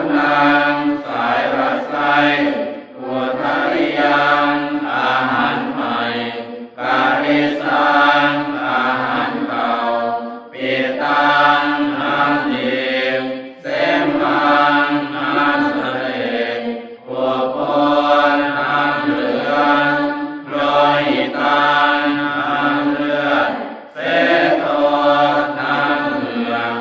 Amen.